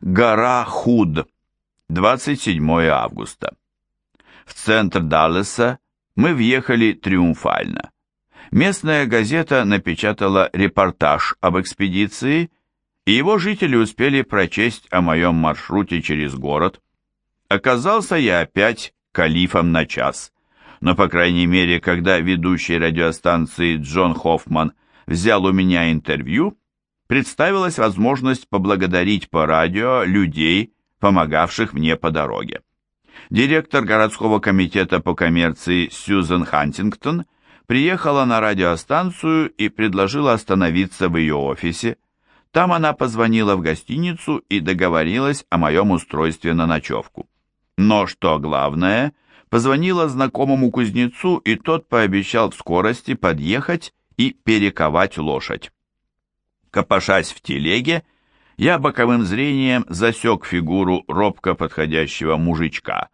Гора Худ, 27 августа. В центр Даллеса мы въехали триумфально. Местная газета напечатала репортаж об экспедиции, и его жители успели прочесть о моем маршруте через город. Оказался я опять калифом на час, но, по крайней мере, когда ведущий радиостанции Джон Хоффман взял у меня интервью, представилась возможность поблагодарить по радио людей, помогавших мне по дороге. Директор городского комитета по коммерции Сьюзен Хантингтон приехала на радиостанцию и предложила остановиться в ее офисе. Там она позвонила в гостиницу и договорилась о моем устройстве на ночевку. Но, что главное, позвонила знакомому кузнецу, и тот пообещал в скорости подъехать и перековать лошадь. Копошась в телеге, я боковым зрением засек фигуру робко подходящего мужичка,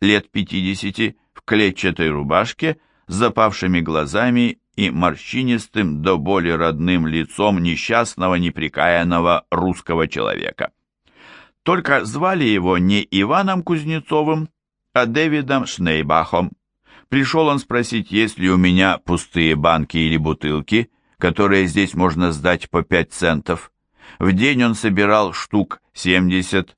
лет пятидесяти, в клетчатой рубашке, с запавшими глазами и морщинистым до боли родным лицом несчастного неприкаянного русского человека. Только звали его не Иваном Кузнецовым, а Дэвидом Шнейбахом. Пришел он спросить, есть ли у меня пустые банки или бутылки, которые здесь можно сдать по 5 центов. В день он собирал штук 70-80.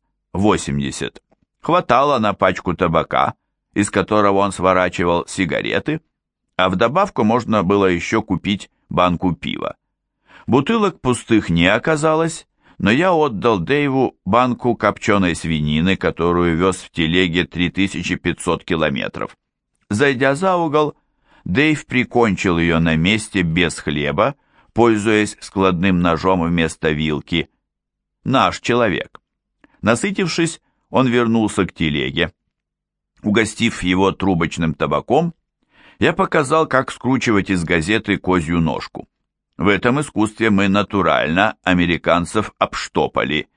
Хватало на пачку табака, из которого он сворачивал сигареты, а в добавку можно было еще купить банку пива. Бутылок пустых не оказалось, но я отдал Дэйву банку копченой свинины, которую вез в телеге 3500 километров. Зайдя за угол, Дэйв прикончил ее на месте без хлеба, пользуясь складным ножом вместо вилки. Наш человек. Насытившись, он вернулся к телеге. Угостив его трубочным табаком, я показал, как скручивать из газеты козью ножку. В этом искусстве мы натурально американцев обштопали.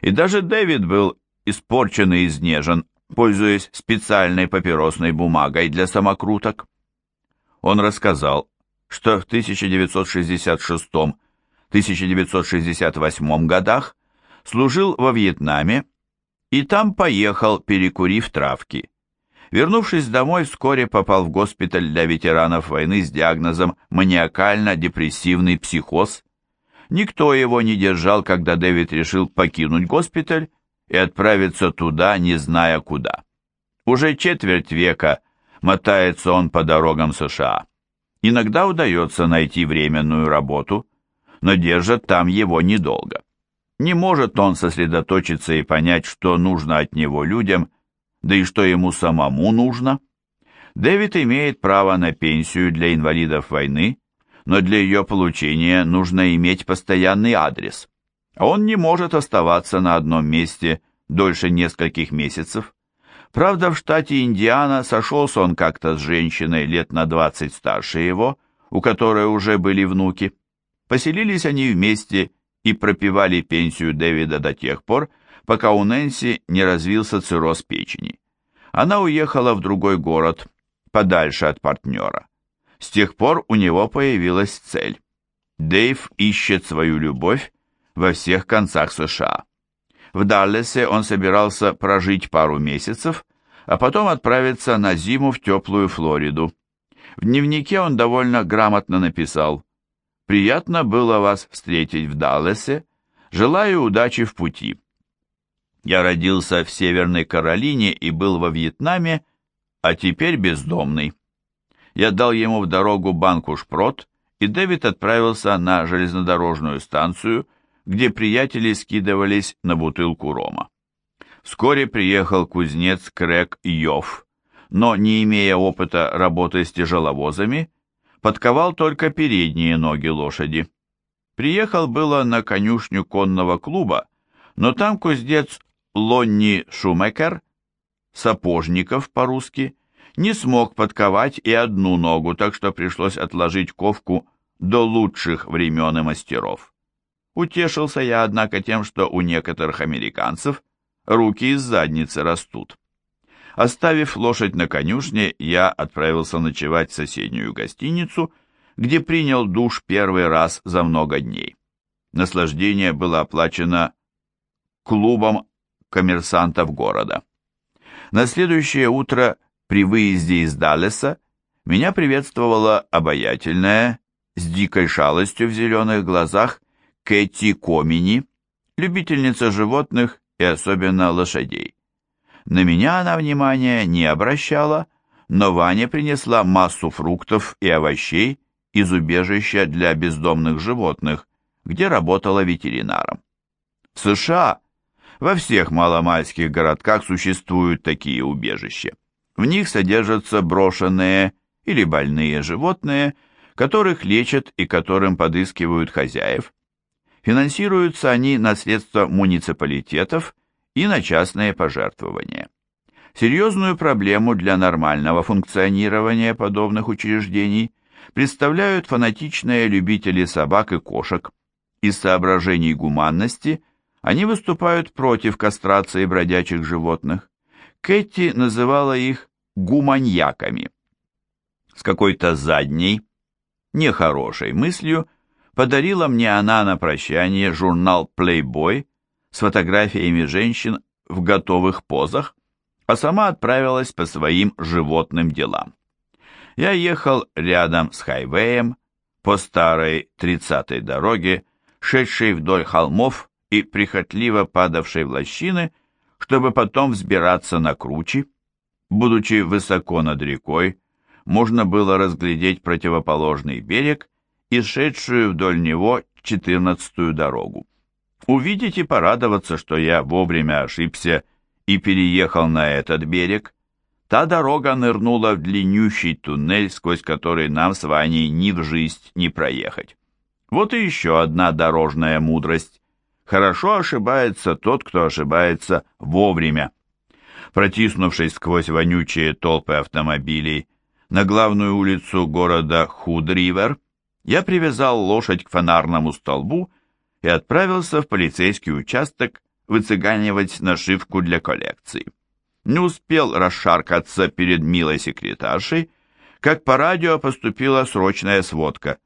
И даже Дэвид был испорчен и изнежен, пользуясь специальной папиросной бумагой для самокруток. Он рассказал, что в 1966-1968 годах служил во Вьетнаме и там поехал, перекурив травки. Вернувшись домой, вскоре попал в госпиталь для ветеранов войны с диагнозом маниакально-депрессивный психоз. Никто его не держал, когда Дэвид решил покинуть госпиталь и отправиться туда, не зная куда. Уже четверть века мотается он по дорогам США. Иногда удается найти временную работу, но держат там его недолго. Не может он сосредоточиться и понять, что нужно от него людям, да и что ему самому нужно. Дэвид имеет право на пенсию для инвалидов войны, но для ее получения нужно иметь постоянный адрес. Он не может оставаться на одном месте дольше нескольких месяцев. Правда, в штате Индиана сошелся он как-то с женщиной лет на 20 старше его, у которой уже были внуки. Поселились они вместе и пропивали пенсию Дэвида до тех пор, пока у Нэнси не развился цирроз печени. Она уехала в другой город, подальше от партнера. С тех пор у него появилась цель. Дэйв ищет свою любовь во всех концах США. В Даллесе он собирался прожить пару месяцев, а потом отправиться на зиму в теплую Флориду. В дневнике он довольно грамотно написал «Приятно было вас встретить в Даллесе. Желаю удачи в пути». Я родился в Северной Каролине и был во Вьетнаме, а теперь бездомный. Я дал ему в дорогу банку шпрот, и Дэвид отправился на железнодорожную станцию, где приятели скидывались на бутылку рома. Вскоре приехал кузнец Крэг Йов, но, не имея опыта работы с тяжеловозами, подковал только передние ноги лошади. Приехал было на конюшню конного клуба, но там кузнец Лонни Шумекер, сапожников по-русски, не смог подковать и одну ногу, так что пришлось отложить ковку до лучших времен и мастеров. Утешился я, однако, тем, что у некоторых американцев руки из задницы растут. Оставив лошадь на конюшне, я отправился ночевать в соседнюю гостиницу, где принял душ первый раз за много дней. Наслаждение было оплачено клубам коммерсантов города. На следующее утро при выезде из Даллеса меня приветствовала обаятельная, с дикой шалостью в зеленых глазах, Кэти Комини, любительница животных и особенно лошадей. На меня она внимания не обращала, но Ваня принесла массу фруктов и овощей из убежища для бездомных животных, где работала ветеринаром. В США во всех маломальских городках существуют такие убежища. В них содержатся брошенные или больные животные, которых лечат и которым подыскивают хозяев. Финансируются они на средства муниципалитетов и на частные пожертвования. Серьезную проблему для нормального функционирования подобных учреждений представляют фанатичные любители собак и кошек. Из соображений гуманности они выступают против кастрации бродячих животных. Кэти называла их гуманьяками. С какой-то задней, нехорошей мыслью подарила мне она на прощание журнал Playboy с фотографиями женщин в готовых позах, а сама отправилась по своим животным делам. Я ехал рядом с хайвеем по старой 30-й дороге, шедшей вдоль холмов и прихотливо падавшей в лощины, чтобы потом взбираться на кручи. Будучи высоко над рекой, можно было разглядеть противоположный берег и шедшую вдоль него четырнадцатую дорогу. Увидеть и порадоваться, что я вовремя ошибся и переехал на этот берег. Та дорога нырнула в длиннющий туннель, сквозь который нам с Ваней ни в жизнь не проехать. Вот и еще одна дорожная мудрость. Хорошо ошибается тот, кто ошибается вовремя. Протиснувшись сквозь вонючие толпы автомобилей на главную улицу города Худривер, я привязал лошадь к фонарному столбу и отправился в полицейский участок выцыганивать нашивку для коллекции. Не успел расшаркаться перед милой секретаршей, как по радио поступила срочная сводка.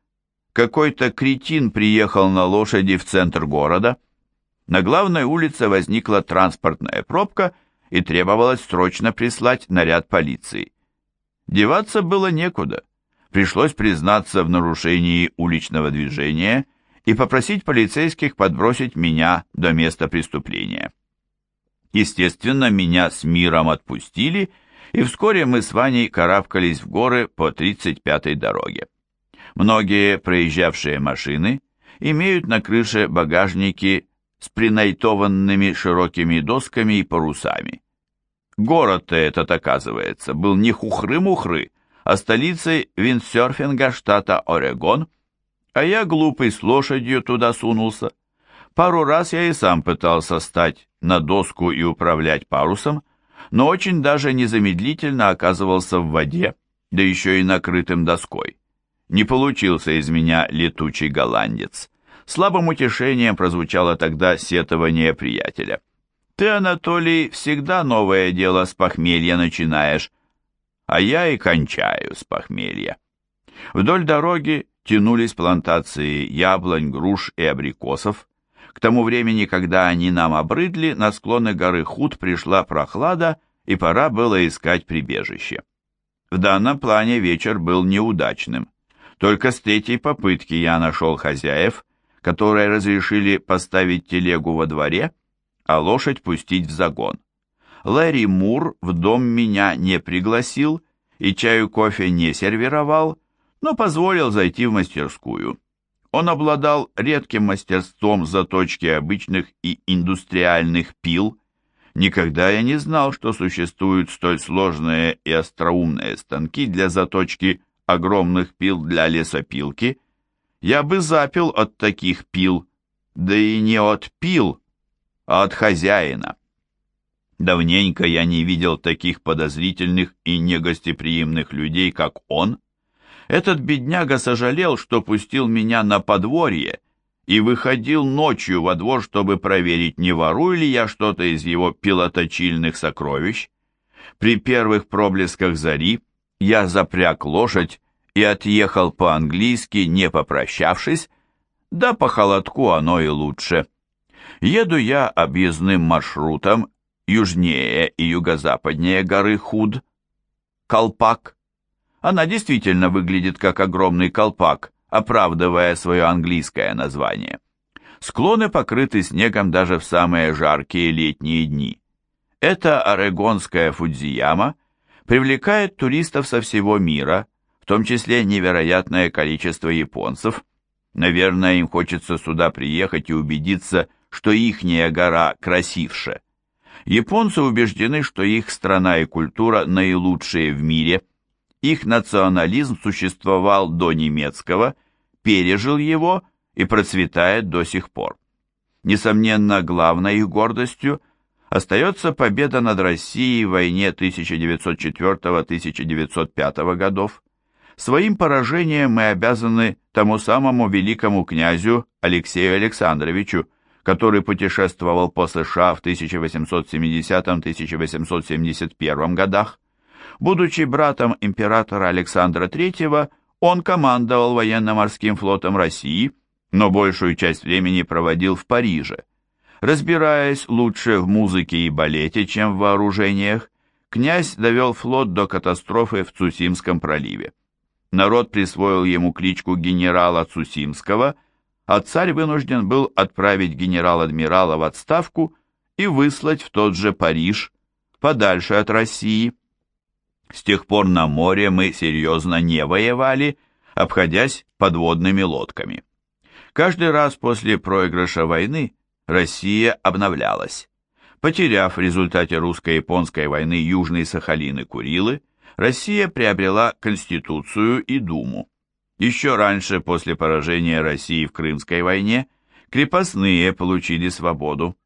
Какой-то кретин приехал на лошади в центр города. На главной улице возникла транспортная пробка и требовалось срочно прислать наряд полиции. Деваться было некуда. Пришлось признаться в нарушении уличного движения и попросить полицейских подбросить меня до места преступления. Естественно, меня с миром отпустили, и вскоре мы с Ваней карабкались в горы по 35-й дороге. Многие проезжавшие машины имеют на крыше багажники с принайтованными широкими досками и парусами. Город-то этот, оказывается, был не хухры-мухры, а столицей виндсерфинга штата Орегон – а я, глупый, с лошадью туда сунулся. Пару раз я и сам пытался стать на доску и управлять парусом, но очень даже незамедлительно оказывался в воде, да еще и накрытым доской. Не получился из меня летучий голландец. Слабым утешением прозвучало тогда сетование приятеля. «Ты, Анатолий, всегда новое дело с похмелья начинаешь, а я и кончаю с похмелья». Вдоль дороги тянулись плантации яблонь, груш и абрикосов. К тому времени, когда они нам обрыдли, на склоны горы Худ пришла прохлада, и пора было искать прибежище. В данном плане вечер был неудачным. Только с третьей попытки я нашел хозяев, которые разрешили поставить телегу во дворе, а лошадь пустить в загон. Лэри Мур в дом меня не пригласил и чаю кофе не сервировал, но позволил зайти в мастерскую. Он обладал редким мастерством заточки обычных и индустриальных пил. Никогда я не знал, что существуют столь сложные и остроумные станки для заточки огромных пил для лесопилки. Я бы запил от таких пил, да и не от пил, а от хозяина. Давненько я не видел таких подозрительных и негостеприимных людей, как он, этот бедняга сожалел, что пустил меня на подворье и выходил ночью во двор, чтобы проверить, не ворую ли я что-то из его пилоточильных сокровищ. При первых проблесках зари я запряг лошадь и отъехал по-английски, не попрощавшись, да по холодку оно и лучше. Еду я объездным маршрутом южнее и юго-западнее горы Худ, Колпак. Она действительно выглядит как огромный колпак, оправдывая свое английское название. Склоны покрыты снегом даже в самые жаркие летние дни. Эта орегонская Фудзияма привлекает туристов со всего мира, в том числе невероятное количество японцев. Наверное, им хочется сюда приехать и убедиться, что ихняя гора красивше. Японцы убеждены, что их страна и культура наилучшие в мире. Их национализм существовал до немецкого, пережил его и процветает до сих пор. Несомненно, главной их гордостью остается победа над Россией в войне 1904-1905 годов. Своим поражением мы обязаны тому самому великому князю Алексею Александровичу, который путешествовал по США в 1870-1871 годах. Будучи братом императора Александра III, он командовал военно-морским флотом России, но большую часть времени проводил в Париже. Разбираясь лучше в музыке и балете, чем в вооружениях, князь довел флот до катастрофы в Цусимском проливе. Народ присвоил ему кличку генерала Цусимского – а царь вынужден был отправить генерал-адмирала в отставку и выслать в тот же Париж, подальше от России. С тех пор на море мы серьезно не воевали, обходясь подводными лодками. Каждый раз после проигрыша войны Россия обновлялась. Потеряв в результате русско-японской войны Южный Сахалин и Курилы, Россия приобрела Конституцию и Думу. Еще раньше, после поражения России в Крымской войне, крепостные получили свободу.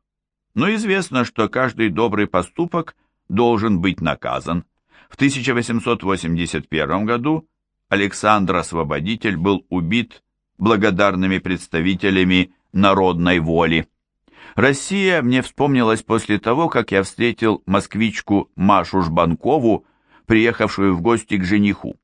Но известно, что каждый добрый поступок должен быть наказан. В 1881 году Александр Освободитель был убит благодарными представителями народной воли. Россия мне вспомнилась после того, как я встретил москвичку Машу Жбанкову, приехавшую в гости к жениху.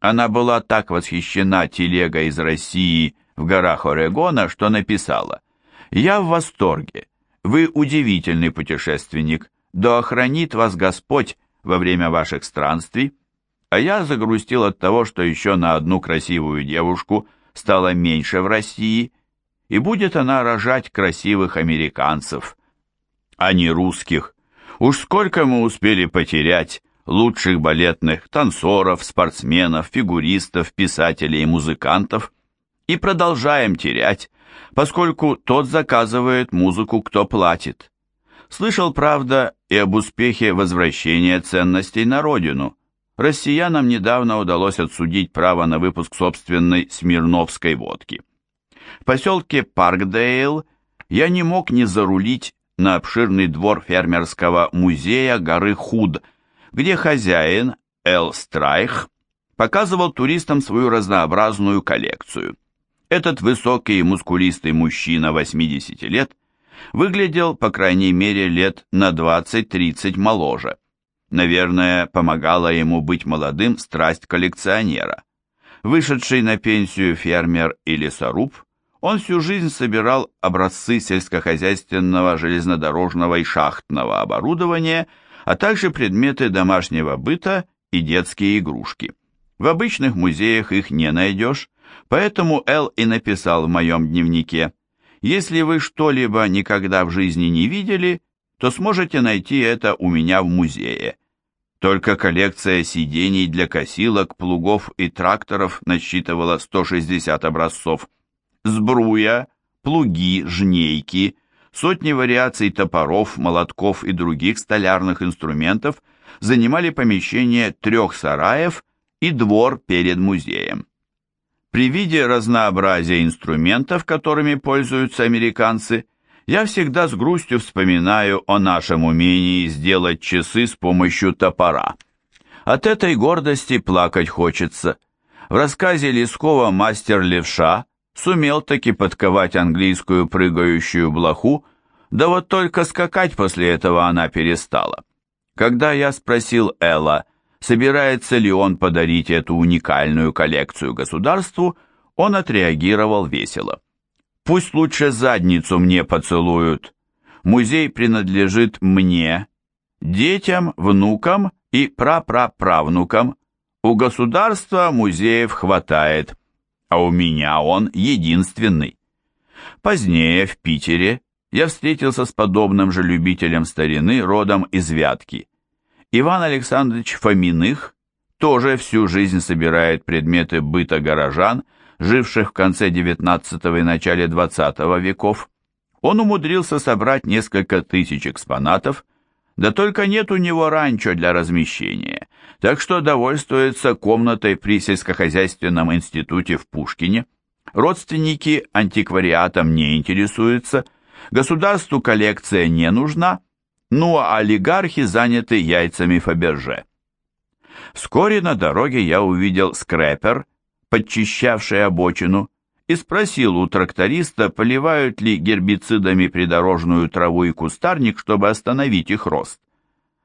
Она была так восхищена телегой из России в горах Орегона, что написала «Я в восторге. Вы удивительный путешественник. Да охранит вас Господь во время ваших странствий». А я загрустил от того, что еще на одну красивую девушку стало меньше в России, и будет она рожать красивых американцев, а не русских. Уж сколько мы успели потерять, лучших балетных танцоров, спортсменов, фигуристов, писателей и музыкантов, и продолжаем терять, поскольку тот заказывает музыку, кто платит. Слышал, правда, и об успехе возвращения ценностей на родину. Россиянам недавно удалось отсудить право на выпуск собственной смирновской водки. В поселке Паркдейл я не мог не зарулить на обширный двор фермерского музея горы Худ – где хозяин Эл Страйх показывал туристам свою разнообразную коллекцию. Этот высокий и мускулистый мужчина 80 лет выглядел, по крайней мере, лет на 20-30 моложе. Наверное, помогала ему быть молодым страсть коллекционера. Вышедший на пенсию фермер и лесоруб, он всю жизнь собирал образцы сельскохозяйственного, железнодорожного и шахтного оборудования – а также предметы домашнего быта и детские игрушки. В обычных музеях их не найдешь, поэтому Эл и написал в моем дневнике, «Если вы что-либо никогда в жизни не видели, то сможете найти это у меня в музее». Только коллекция сидений для косилок, плугов и тракторов насчитывала 160 образцов. Сбруя, плуги, жнейки, Сотни вариаций топоров, молотков и других столярных инструментов занимали помещение трех сараев и двор перед музеем. При виде разнообразия инструментов, которыми пользуются американцы, я всегда с грустью вспоминаю о нашем умении сделать часы с помощью топора. От этой гордости плакать хочется. В рассказе Лескова «Мастер левша» сумел таки подковать английскую прыгающую блоху, да вот только скакать после этого она перестала. Когда я спросил Элла, собирается ли он подарить эту уникальную коллекцию государству, он отреагировал весело. Пусть лучше задницу мне поцелуют. Музей принадлежит мне, детям, внукам и прапраправнукам. У государства музеев хватает, а у меня он единственный. Позднее в Питере я встретился с подобным же любителем старины родом из Вятки. Иван Александрович Фоминых тоже всю жизнь собирает предметы быта горожан, живших в конце XIX и начале XX веков. Он умудрился собрать несколько тысяч экспонатов, да только нет у него ранчо для размещения, так что довольствуется комнатой при сельскохозяйственном институте в Пушкине. Родственники антиквариатом не интересуются, государству коллекция не нужна, ну а олигархи заняты яйцами Фаберже. Вскоре на дороге я увидел скрепер, подчищавший обочину, и спросил у тракториста, поливают ли гербицидами придорожную траву и кустарник, чтобы остановить их рост.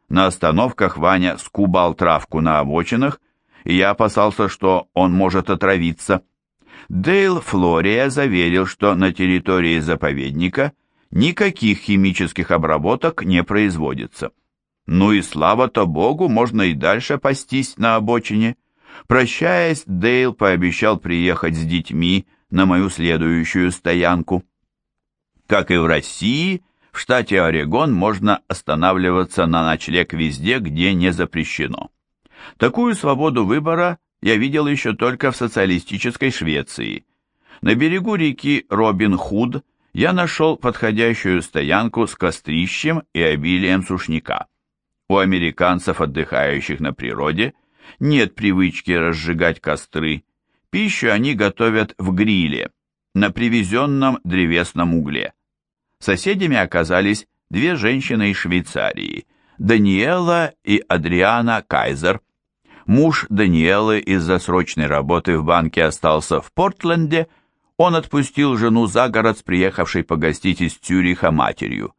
На остановках Ваня скубал травку на обочинах, и я опасался, что он может отравиться. Дейл Флория заверил, что на территории заповедника никаких химических обработок не производится. Ну и слава-то Богу, можно и дальше пастись на обочине. Прощаясь, Дейл пообещал приехать с детьми на мою следующую стоянку. Как и в России, в штате Орегон можно останавливаться на ночлег везде, где не запрещено. Такую свободу выбора я видел еще только в социалистической Швеции. На берегу реки Робин-Худ я нашел подходящую стоянку с кострищем и обилием сушняка. У американцев, отдыхающих на природе, нет привычки разжигать костры, Пищу они готовят в гриле, на привезенном древесном угле. Соседями оказались две женщины из Швейцарии, Даниэла и Адриана Кайзер. Муж Даниэлы из-за срочной работы в банке остался в Портленде, он отпустил жену за город с приехавшей погостить из Цюриха матерью.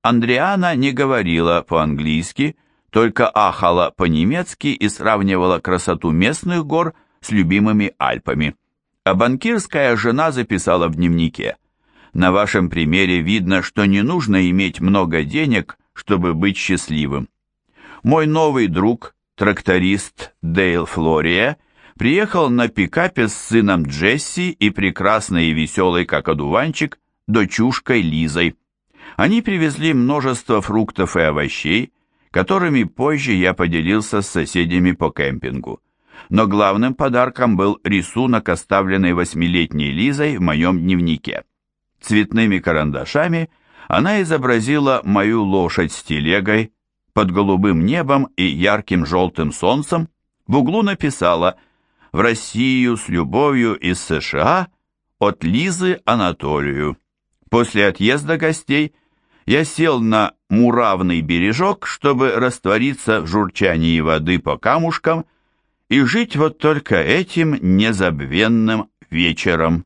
Андриана не говорила по-английски, только ахала по-немецки и сравнивала красоту местных гор – с любимыми Альпами. А банкирская жена записала в дневнике. На вашем примере видно, что не нужно иметь много денег, чтобы быть счастливым. Мой новый друг, тракторист Дейл Флория, приехал на пикапе с сыном Джесси и прекрасной и веселой, как одуванчик, дочушкой Лизой. Они привезли множество фруктов и овощей, которыми позже я поделился с соседями по кемпингу но главным подарком был рисунок, оставленный восьмилетней Лизой в моем дневнике. Цветными карандашами она изобразила мою лошадь с телегой под голубым небом и ярким желтым солнцем, в углу написала «В Россию с любовью из США от Лизы Анатолию». После отъезда гостей я сел на муравный бережок, чтобы раствориться в журчании воды по камушкам и жить вот только этим незабвенным вечером.